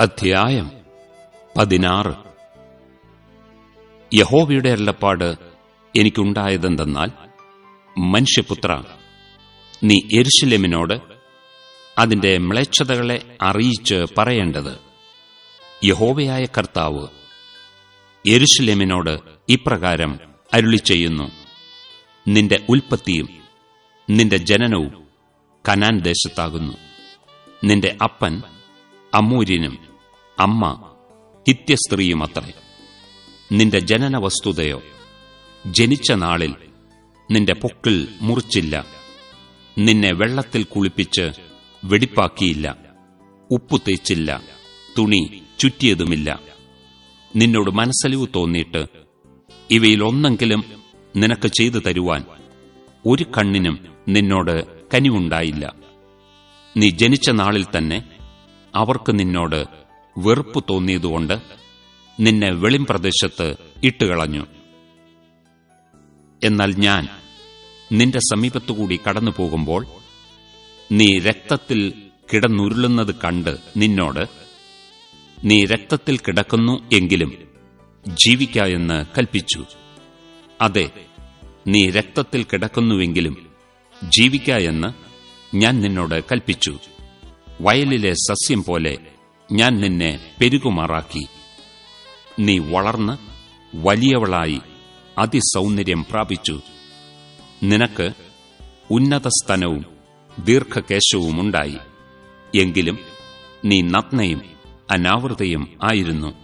അധ്യായം പതിനാറ്. യഹോവയുടെ അല്ലപ്പാട് എനിക്കുണ്ടായതെന്തെന്നാൽ മനുഷ്യപുത്ര നീ എരുശലേമിനോട് അതിന്റെ മ്ലേച്ഛതകളെ അറിയിച്ച് പറയേണ്ടത്. യഹോവയായ കർത്താവ് യെരുഷലേമിനോട് ഇപ്രകാരം അരുളി ചെയ്യുന്നു നിന്റെ ഉൽപ്പത്തിയും നിന്റെ ജനനവും കനാൻ ദേശത്താകുന്നു. നിന്റെ അപ്പൻ അമ്മൂര്യനും അമ്മ ഹിത്യസ്ത്രീയുമത്രേ നിന്റെ ജനന വസ്തുതയോ ജനിച്ച നാളിൽ നിന്റെ പൊക്കിൽ മുറിച്ചില്ല. നിന്നെ വെള്ളത്തിൽ കുളിപ്പിച്ച് വെടിപ്പാക്കിയില്ല. ഉപ്പു തേച്ചില്ല. തുണി ചുറ്റിയതുമില്ല. നിന്നോട് മനസ്സലിവ് തോന്നിയിട്ട് ഇവയിലൊന്നെങ്കിലും നിനക്ക് ചെയ്തു തരുവാൻ ഒരു കണ്ണിനും നിന്നോട് കനിവുണ്ടായില്ല. നീ ജനിച്ച നാളിൽ തന്നെ അവർക്ക് നിന്നോട് വെറുപ്പ് തോന്നിയതുകൊണ്ട് നിന്നെ വെളിംപ്രദേശത്ത് ഇട്ടുകളഞ്ഞു. എന്നാൽ ഞാൻ നിന്റെ സമീപത്തുകൂടി കടന്നു പോകുമ്പോൾ നീ രക്തത്തിൽ കിടന്നുരുളുന്നത് കണ്ട് നിന്നോട് നീ രക്തത്തിൽ കിടക്കുന്നു എങ്കിലും ജീവിക്ക എന്ന് കൽപ്പിച്ചു. അതെ നീ രക്തത്തിൽ കിടക്കുന്നുവെങ്കിലും ജീവിക്ക എന്ന് ഞാൻ നിന്നോട് കൽപ്പിച്ചു. വയലിലെ സസ്യം പോലെ ഞാൻ നിന്നെ പെരുകുമാറാക്കി. നീ വളർന്ന് വലിയവളായി അതിസൗന്ദര്യം പ്രാപിച്ചു. നിനക്ക് ഉന്നതസ്ഥനവും ദീർഘകേശവുമുണ്ടായി എങ്കിലും നീ നഗ്നയും അനാവൃതയും ആയിരുന്നു.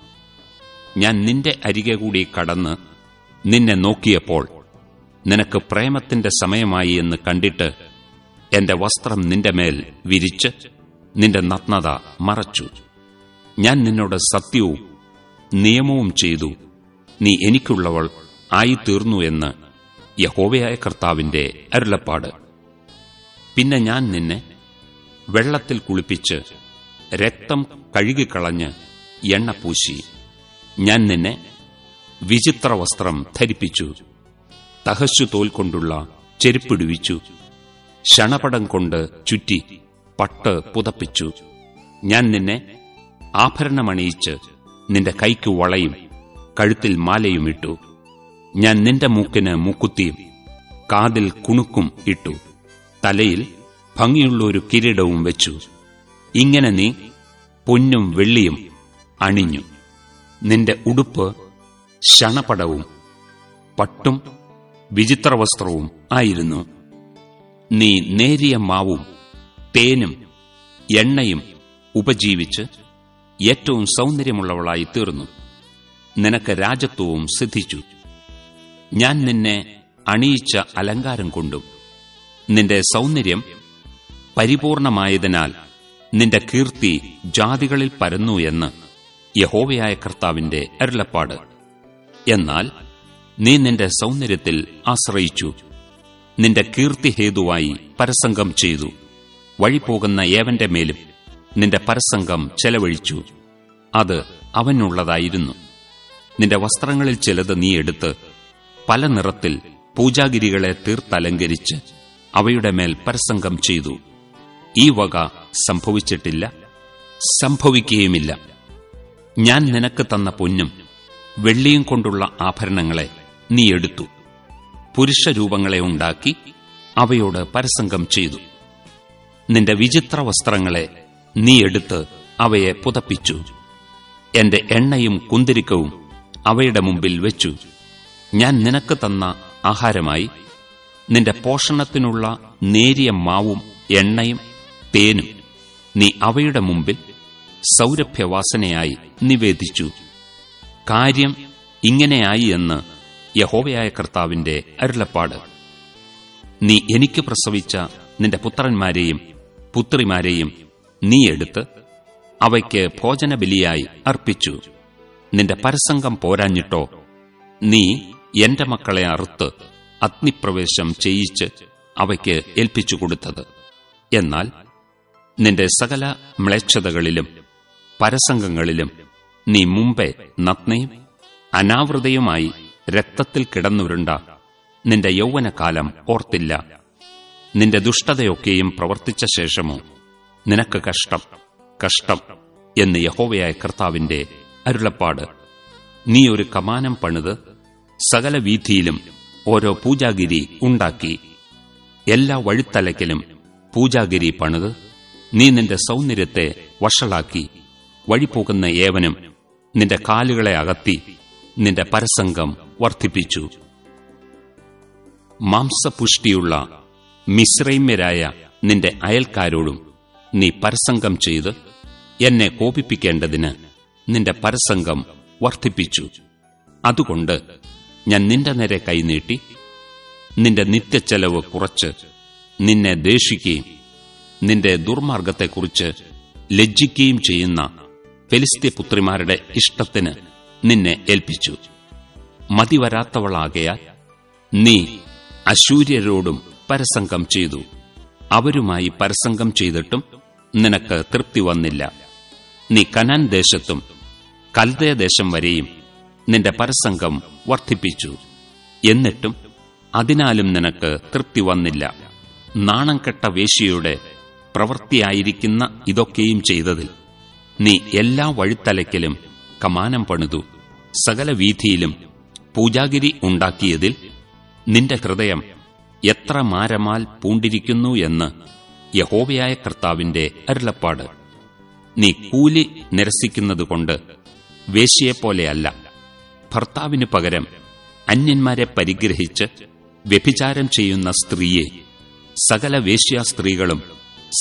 ഞാൻ നിന്റെ അരികെ കൂടി കടന്ന് നിന്നെ നോക്കിയപ്പോൾ നിനക്ക് പ്രേമത്തിന്റെ സമയമായി എന്ന് കണ്ടിട്ട് എന്റെ വസ്ത്രം നിന്റെ മേൽ വിരിച്ച് നിന്റെ നഗ്നത മറച്ചു. ഞാൻ നിന്നോട് സത്യവും നിയമവും ചെയ്തു. നീ എനിക്കുള്ളവൾ ആയിത്തീർന്നു എന്ന് യഹോവയായ കർത്താവിന്റെ അരുളപ്പാട്. പിന്നെ ഞാൻ നിന്നെ വെള്ളത്തിൽ കുളിപ്പിച്ച് രക്തം കഴുകിക്കളഞ്ഞ് എണ്ണ പൂശി. ഞാൻ നിന്നെ വിചിത്ര വസ്ത്രം ധരിപ്പിച്ചു. തഹശു തോൽ കൊണ്ടുള്ള ചെരുപ്പിടുവിച്ചു. ക്ഷണപടം കൊണ്ട് ചുറ്റി പട്ട് പുതപ്പിച്ചു. ഞാൻ നിന്നെ ആഭരണമണിയിച്ച് നിന്റെ കൈക്ക് വളയും കഴുത്തിൽ മാലയും ഇട്ടു. ഞാൻ നിന്റെ മൂക്കിന് മൂക്കുത്തിയും കാതിൽ കുണുക്കും ഇട്ടു. തലയിൽ ഭംഗിയുള്ള ഒരു കിരീടവും വെച്ചു. ഇങ്ങനെ നീ പൊന്നും വെള്ളിയും അണിഞ്ഞു. നിന്റെ ഉടുപ്പ് ശണപടവും പട്ടും വിചിത്രവസ്ത്രവും ആയിരുന്നു. നീ നേരിയ മാവും തേനും എണ്ണയും ഉപജീവിച്ച് ഏറ്റവും സൗന്ദര്യമുള്ളവളായി തീർന്നു നിനക്ക് രാജത്വവും സിദ്ധിച്ചു. ഞാൻ നിന്നെ അണിയിച്ച അലങ്കാരം കൊണ്ടും നിന്റെ സൗന്ദര്യം പരിപൂർണമായതിനാൽ നിന്റെ കീർത്തി ജാതികളിൽ പരന്നു എന്ന് യഹോവയായ കർത്താവിന്റെ അരുളപ്പാട്. എന്നാൽ നീ നിന്റെ സൗന്ദര്യത്തിൽ ആശ്രയിച്ചു നിന്റെ കീർത്തി ഹേതുവായി പരസംഗം ചെയ്തു വഴിപോകുന്ന ഏവന്റെ മേലും നിന്റെ പരസംഗം ചെലവഴിച്ചു. അത് അവനുള്ളതായിരുന്നു. നിന്റെ വസ്ത്രങ്ങളിൽ ചിലത് നീ എടുത്ത് പല നിറത്തിൽ പൂജാഗിരികളെ തീർത്തലങ്കരിച്ച് അവയുടെ മേൽ പരസംഗം ചെയ്തു. ഈ വക സംഭവിച്ചിട്ടില്ല സംഭവിക്കുകയുമില്ല. ഞാൻ നിനക്ക് തന്ന പൊന്നും വെള്ളിയും കൊണ്ടുള്ള ആഭരണങ്ങളെ നീ എടുത്തു. പുരുഷരൂപങ്ങളെ ഉണ്ടാക്കി അവയോട് പരസംഗം ചെയ്തു. നിന്റെ വിചിത്ര വസ്ത്രങ്ങളെ നീ എടുത്ത് അവയെ പുതപ്പിച്ചു. എന്റെ എണ്ണയും കുന്തിരിക്കവും അവയുടെ മുമ്പിൽ വെച്ചു. ഞാൻ നിനക്ക് തന്ന ആഹാരമായി നിന്റെ പോഷണത്തിനുള്ള നേരിയ മാവും എണ്ണയും തേനും നീ അവയുടെ മുമ്പിൽ സൗരഭ്യവാസനയായി നിവേദിച്ചു. കാര്യം ഇങ്ങനെയായി എന്ന് യഹോവയായ കർത്താവിന്റെ അരുളപ്പാട്. നീ എനിക്ക് പ്രസവിച്ച നിന്റെ പുത്രന്മാരെയും പുത്രിമാരെയും നീ എടുത്ത് അവയ്ക്ക് ഭോജനബലിയായി അർപ്പിച്ചു. നിന്റെ പരസംഗം പോരാഞ്ഞിട്ടോ? നീ എന്റെ മക്കളെ അറുത്ത് അഗ്നിപ്രവേശം ചെയ്യിച്ച് അവയ്ക്ക് ഏൽപ്പിച്ചു കൊടുത്തത് എന്നാൽ നിന്റെ സകല മ്ലേച്ഛതകളിലും പരസംഗങ്ങളിലും നീ മുമ്പേ നഗ്നയും അനാവൃതയുമായി രക്തത്തിൽ കിടന്നുരുണ്ട നിന്റെ യൗവനകാലം ഓർത്തില്ല. നിന്റെ ദുഷ്ടതയൊക്കെയും പ്രവർത്തിച്ച ശേഷമോ? നിനക്ക് കഷ്ടം കഷ്ടം എന്ന് യഹോവയായ കർത്താവിന്റെ അരുളപ്പാട്. നീ ഒരു കമാനം പണിത് സകല വീഥിയിലും ഓരോ പൂജാഗിരി ഉണ്ടാക്കി എല്ലാ വഴിത്തലയ്ക്കലും പൂജാഗിരി പണിത് നീ നിന്റെ സൗന്ദര്യത്തെ വഷളാക്കി വഴിപോകുന്ന ഏവനും നിന്റെ കാലുകളെ അകത്തി നിന്റെ പരസംഗം വർദ്ധിപ്പിച്ചു. മാംസപുഷ്ടിയുള്ള മിശ്രൈമ്യരായ നിന്റെ അയൽക്കാരോടും നീ പരസംഗം ചെയ്ത് എന്നെ കോപിപ്പിക്കേണ്ടതിന് നിന്റെ പരസംഗം വർദ്ധിപ്പിച്ചു. അതുകൊണ്ട് ഞാൻ നിന്റെ നേരെ കൈനീട്ടി നിന്റെ നിത്യച്ചെലവ് കുറച്ച് നിന്നെ ദേഷിക്കുകയും നിന്റെ ദുർമാർഗത്തെക്കുറിച്ച് ലജ്ജിക്കുകയും ചെയ്യുന്ന ഫെലിസ്ത്യ പുത്രിമാരുടെ ഇഷ്ടത്തിന് നിന്നെ ഏൽപ്പിച്ചു. മതിവരാത്തവളാകയാൽ നീ അശൂര്യരോടും പരസംഗം ചെയ്തു. അവരുമായി പരസംഗം ചെയ്തിട്ടും നിനക്ക് തൃപ്തി വന്നില്ല. നീ കനാൻ ദേശത്തും കൽദയദേശം വരെയും നിന്റെ പരസംഗം വർദ്ധിപ്പിച്ചു. എന്നിട്ടും അതിനാലും നിനക്ക് തൃപ്തി വന്നില്ല. നാണം കെട്ട വേശിയുടെ പ്രവൃത്തിയായിരിക്കുന്ന ഇതൊക്കെയും ചെയ്തതിൽ നീ എല്ലാ വഴിത്തലയ്ക്കലും കമാനം പണിതു. സകല വീഥിയിലും പൂജാഗിരി ഉണ്ടാക്കിയതിൽ നിന്റെ ഹൃദയം എത്ര മാരമാൽ പൂണ്ടിരിക്കുന്നു എന്ന് യഹോവയായ കർത്താവിന്റെ അരുളപ്പാട്. നീ കൂലി നിരസിക്കുന്നതുകൊണ്ട് വേശ്യയെപ്പോലെയല്ല. ഭർത്താവിനു പകരം അന്യന്മാരെ പരിഗ്രഹിച്ച് വ്യഭിചാരം ചെയ്യുന്ന സ്ത്രീയെ സകല വേശ്യാ സ്ത്രീകളും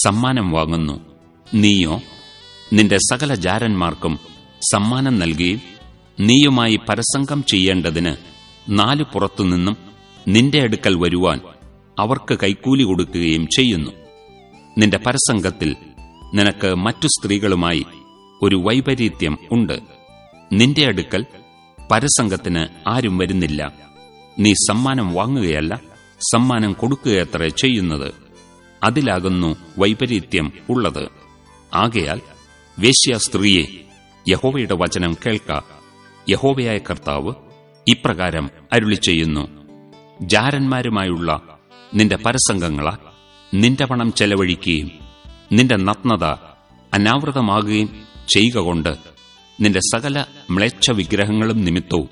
സമ്മാനം വാങ്ങുന്നു. നീയോ നിന്റെ സകല ജാരന്മാർക്കും സമ്മാനം നൽകുകയും നീയുമായി പരസംഗം ചെയ്യേണ്ടതിന് നാലു പുറത്തുനിന്നും നിന്റെ അടുക്കൽ വരുവാൻ അവർക്ക് കൈക്കൂലി കൊടുക്കുകയും ചെയ്യുന്നു. നിന്റെ പരസംഗത്തിൽ നിനക്ക് മറ്റു സ്ത്രീകളുമായി ഒരു വൈപരീത്യം ഉണ്ട്. നിന്റെ അടുക്കൽ പരസംഗത്തിന് ആരും വരുന്നില്ല. നീ സമ്മാനം വാങ്ങുകയല്ല സമ്മാനം കൊടുക്കുകയത്ര ചെയ്യുന്നത്. അതിലാകുന്നു വൈപരീത്യം ഉള്ളത്. ആകയാൽ വേശ്യ സ്ത്രീയെ യഹോവയുടെ വചനം കേൾക്ക. യഹോവയായ കർത്താവ് ഇപ്രകാരം അരുളി ചെയ്യുന്നു ജാരന്മാരുമായുള്ള നിന്റെ പരസംഗങ്ങളാൽ നിന്റെ പണം ചെലവഴിക്കുകയും നിന്റെ നഗ്നത അനാവൃതമാകുകയും ചെയ്യുക കൊണ്ട് നിന്റെ സകല മ്ലേച്ഛ വിഗ്രഹങ്ങളും നിമിത്തവും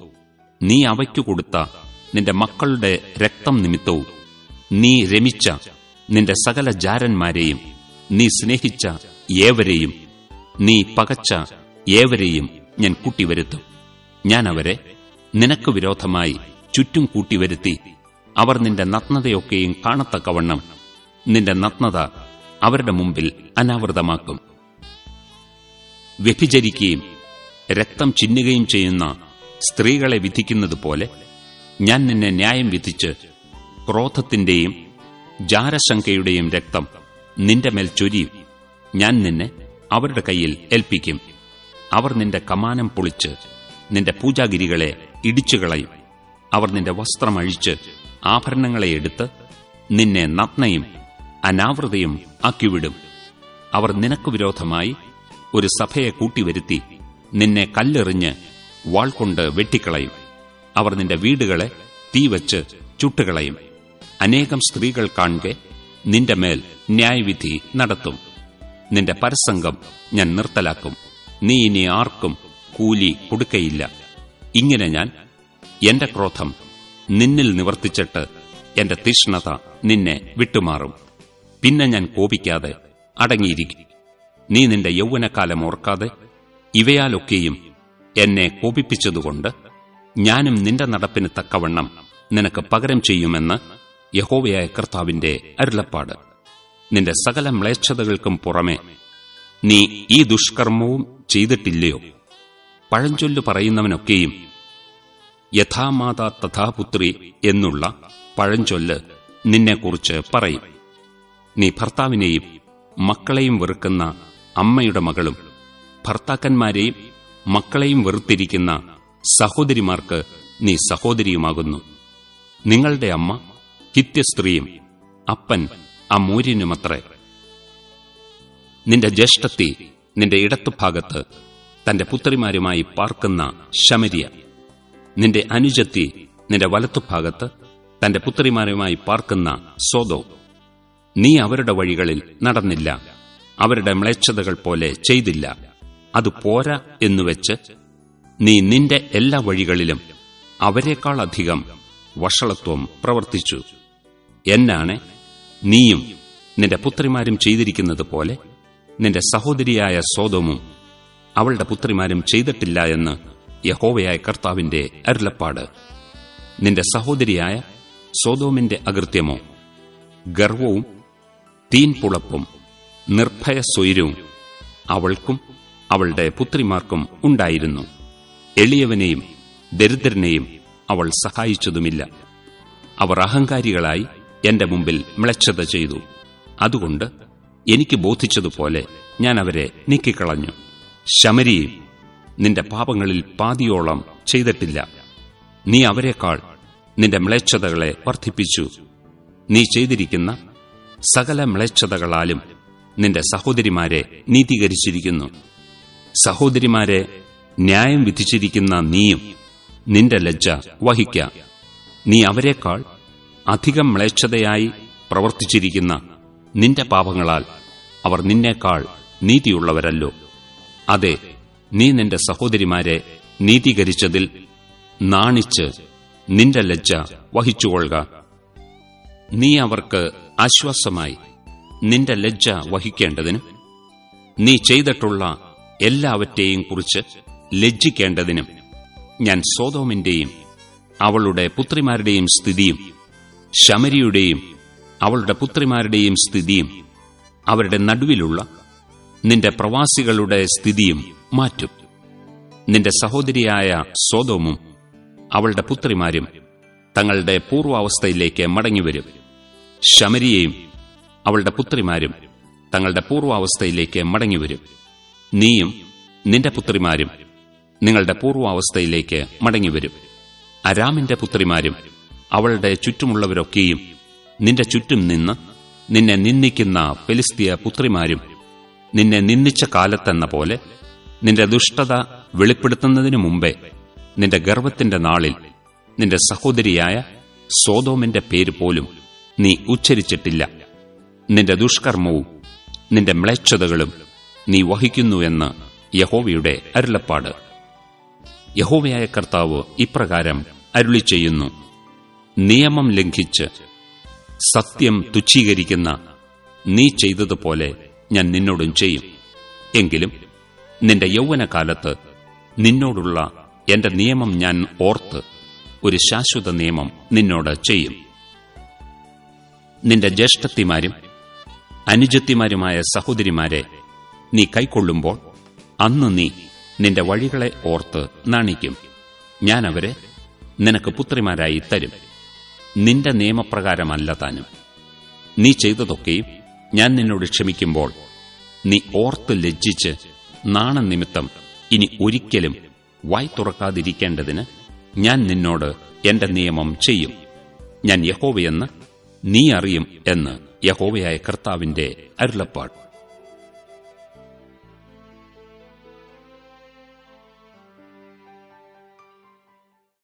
നീ അവയ്ക്കു കൊടുത്ത നിന്റെ മക്കളുടെ രക്തം നിമിത്തവും നീ രമിച്ച നിന്റെ സകല ജാരന്മാരെയും നീ സ്നേഹിച്ച ഏവരെയും നീ പകച്ച ഏവരെയും ഞാൻ കൂട്ടിവരുത്തും. ഞാൻ അവരെ നിനക്ക് വിരോധമായി ചുറ്റും കൂട്ടിവരുത്തി അവർ നിന്റെ നഗ്നതയൊക്കെയും കാണത്തക്കവണ്ണം നിന്റെ നഗ്നത അവരുടെ മുമ്പിൽ അനാവൃതമാക്കും. വ്യഭിചരിക്കുകയും രക്തം ചിന്നുകയും ചെയ്യുന്ന സ്ത്രീകളെ വിധിക്കുന്നത് പോലെ ഞാൻ നിന്നെ ന്യായം വിധിച്ച് ക്രോധത്തിന്റെയും ജാരശങ്കയുടെയും രക്തം നിന്റെ മേൽ ചൊരിയും. ഞാൻ നിന്നെ അവരുടെ കയ്യിൽ ഏൽപ്പിക്കും. അവർ നിന്റെ കമാനം പൊളിച്ച് നിന്റെ പൂജാഗിരികളെ ഇടിച്ചുകളയും. അവർ നിന്റെ വസ്ത്രമഴിച്ച് ആഭരണങ്ങളെ എടുത്ത് നിന്നെ നഗ്നയും അനാവൃതയും ആക്കിവിടും. അവർ നിനക്ക് വിരോധമായി ഒരു സഭയെ കൂട്ടിവരുത്തി നിന്നെ കല്ലെറിഞ്ഞ് വാൾ കൊണ്ട് വെട്ടിക്കളയും. അവർ നിന്റെ വീടുകളെ തീവച്ച് ചുട്ടുകളയും. അനേകം സ്ത്രീകൾ കാണുക നിന്റെ മേൽ ന്യായവിധി നടത്തും. നിന്റെ പരസംഗം ഞാൻ നിർത്തലാക്കും. നീ ഇനി ആർക്കും കൂലി കൊടുക്കയില്ല. ഇങ്ങനെ ഞാൻ എന്റെ ക്രോധം നിന്നിൽ നിവർത്തിച്ചിട്ട് എന്റെ തീഷ്ണത നിന്നെ വിട്ടുമാറും. പിന്നെ ഞാൻ കോപിക്കാതെ അടങ്ങിയിരിക്കും. നീ നിന്റെ യൗവനക്കാലം ഓർക്കാതെ ഇവയാലൊക്കെയും എന്നെ കോപിപ്പിച്ചതുകൊണ്ട് ഞാനും നിന്റെ നടപ്പിന് തക്കവണ്ണം നിനക്ക് പകരം ചെയ്യുമെന്ന് യഹോവയായ കർത്താവിന്റെ അരുളപ്പാട്. നിന്റെ സകല മ്ലേച്ഛതകൾക്കും പുറമെ നീ ഈ ദുഷ്കർമ്മവും ചെയ്തിട്ടില്ലയോ? പഴഞ്ചൊല്ലു പറയുന്നവനൊക്കെയും യഥാമാതാ തഥാപുത്രി എന്നുള്ള പഴഞ്ചൊല്ല് നിന്നെക്കുറിച്ച് പറയും. നീ ഭർത്താവിനെയും മക്കളെയും വെറുക്കുന്ന അമ്മയുടെ മകളും ഭർത്താക്കന്മാരെയും മക്കളെയും വെറുത്തിരിക്കുന്ന സഹോദരിമാർക്ക് നീ സഹോദരിയുമാകുന്നു. നിങ്ങളുടെ അമ്മ ഹിത്യസ്ത്രീയും അപ്പൻ അമൂര്യനുമത്രേ. നിന്റെ ജ്യേഷ്ഠത്തി നിന്റെ ഇടത്തുഭാഗത്ത് തന്റെ പുത്രിമാരുമായി പാർക്കുന്ന ശമരിയ. നിന്റെ അനുജത്തി നിന്റെ വലത്തുഭാഗത്ത് തന്റെ പുത്രിമാരുമായി പാർക്കുന്ന സോദോ. നീ അവരുടെ വഴികളിൽ നടന്നില്ല. അവരുടെ മ്ലേച്ഛതകൾ പോലെ ചെയ്തില്ല. അത് പോരാ എന്നുവെച്ച് നീ നിന്റെ എല്ലാ വഴികളിലും അവരെക്കാളധികം വഷളത്വം പ്രവർത്തിച്ചു. എന്നാണ് നീയും നിന്റെ പുത്രിമാരും ചെയ്തിരിക്കുന്നത് പോലെ നിന്റെ സഹോദരിയായ സോതോമും അവളുടെ പുത്രിമാരും ചെയ്തിട്ടില്ല എന്ന് യഹോവയായ കർത്താവിന്റെ അരുളപ്പാട്. നിന്റെ സഹോദരിയായ സോതോമിന്റെ അകൃത്യമോ ഗർവവും തീൻപുളപ്പും നിർഭയ സ്വൈരവും അവൾക്കും അവളുടെ പുത്രിമാർക്കും ഉണ്ടായിരുന്നു. എളിയവനെയും ദരിദ്രനെയും അവൾ സഹായിച്ചതുമില്ല. അവർ അഹങ്കാരികളായി എന്റെ മുമ്പിൽ മ്ലച്ഛത ചെയ്തു. അതുകൊണ്ട് എനിക്ക് ബോധിച്ചതുപോലെ ഞാൻ അവരെ നീക്കിക്കളഞ്ഞു. ശമരിയും നിന്റെ പാപങ്ങളിൽ പാതിയോളം ചെയ്തിട്ടില്ല. നീ അവരെക്കാൾ നിന്റെ മ്ലേച്ഛതകളെ വർദ്ധിപ്പിച്ചു. നീ ചെയ്തിരിക്കുന്ന സകല മ്ലേച്ഛതകളാലും നിന്റെ സഹോദരിമാരെ നീതീകരിച്ചിരിക്കുന്നു. സഹോദരിമാരെ ന്യായം വിധിച്ചിരിക്കുന്ന നീയും നിന്റെ ലജ്ജ വഹിക്ക. നീ അവരെക്കാൾ അധികം മ്ലേച്ഛതയായി പ്രവർത്തിച്ചിരിക്കുന്ന നിന്റെ പാപങ്ങളാൽ അവർ നിന്നേക്കാൾ നീതിയുള്ളവരല്ലോ. അതെ നീ നിന്റെ സഹോദരിമാരെ നീതീകരിച്ചതിൽ നാണിച്ച് നിന്റെ ലജ്ജ വഹിച്ചുകൊള്ളുക. നീ അവർക്ക് ആശ്വാസമായി നിന്റെ ലജ്ജ വഹിക്കേണ്ടതിനും നീ ചെയ്തിട്ടുള്ള എല്ലാവറ്റെയും കുറിച്ച് ലജ്ജിക്കേണ്ടതിനും ഞാൻ സോതോമിന്റെയും അവളുടെ പുത്രിമാരുടെയും സ്ഥിതിയും ശമരിയുടെയും അവളുടെ പുത്രിമാരുടെയും സ്ഥിതിയും അവരുടെ നടുവിലുള്ള നിന്റെ പ്രവാസികളുടെ സ്ഥിതിയും മാറ്റും. നിന്റെ സഹോദരിയായ സോതോമും അവളുടെ പുത്രിമാരും തങ്ങളുടെ പൂർവാവസ്ഥയിലേക്ക് മടങ്ങിവരും. ശമരിയെയും അവളുടെ പുത്രിമാരും തങ്ങളുടെ പൂർവാവസ്ഥയിലേക്ക് മടങ്ങിവരും. നീയും നിന്റെ പുത്രിമാരും നിങ്ങളുടെ പൂർവാവസ്ഥയിലേക്ക് മടങ്ങിവരും. അരാമിന്റെ പുത്രിമാരും അവളുടെ ചുറ്റുമുള്ളവരൊക്കെയും നിന്റെ ചുറ്റും നിന്ന് നിന്നെ നിന്ദിക്കുന്ന ഫെലിസ്തീയ പുത്രിമാരും നിന്നെ നിന്ദിച്ച കാലത്തെന്ന പോലെ നിന്റെ ദുഷ്ടത വെളിപ്പെടുത്തുന്നതിനു മുമ്പേ നിന്റെ ഗർവത്തിന്റെ നാളിൽ നിന്റെ സഹോദരിയായ സോതോമിന്റെ പേര് പോലും നീ ഉച്ചരിച്ചിട്ടില്ല. നിന്റെ ദുഷ്കർമ്മവും നിന്റെ മ്ലേച്ഛതകളും നീ വഹിക്കുന്നുവെന്ന് യഹോവയുടെ അരുളപ്പാട്. യഹോവയായ കർത്താവ് ഇപ്രകാരം അരുളി ചെയ്യുന്നു നിയമം ലംഘിച്ച് സത്യം തുച്ഛീകരിക്കുന്ന നീ ചെയ്തതുപോലെ ഞാൻ നിന്നോടും ചെയ്യും. എങ്കിലും നിന്റെ യൗവനകാലത്ത് നിന്നോടുള്ള എന്റെ നിയമം ഞാൻ ഓർത്ത് ഒരു ശാശ്വത നിയമം നിന്നോട് ചെയ്യും. നിന്റെ ജ്യേഷ്ഠത്തിമാരും അനുജത്തിമാരുമായ സഹോദരിമാരെ നീ കൈക്കൊള്ളുമ്പോൾ അന്ന് നീ നിന്റെ വഴികളെ ഓർത്ത് നാണിക്കും. ഞാൻ അവരെ നിനക്ക് പുത്രിമാരായി തരും. നിന്റെ നിയമപ്രകാരമല്ല താനും. നീ ചെയ്തതൊക്കെയും ഞാൻ നിന്നോട് ക്ഷമിക്കുമ്പോൾ നീ ഓർത്ത് ലജ്ജിച്ച് നാണനിമിത്തം ഇനി ഒരിക്കലും വായി തുറക്കാതിരിക്കേണ്ടതിന് ഞാൻ നിന്നോട് എന്റെ നിയമം ചെയ്യും. ഞാൻ യഹോവയെന്ന് നീ അറിയും എന്ന് യഹോവയായ കർത്താവിന്റെ അരുളപ്പാട്.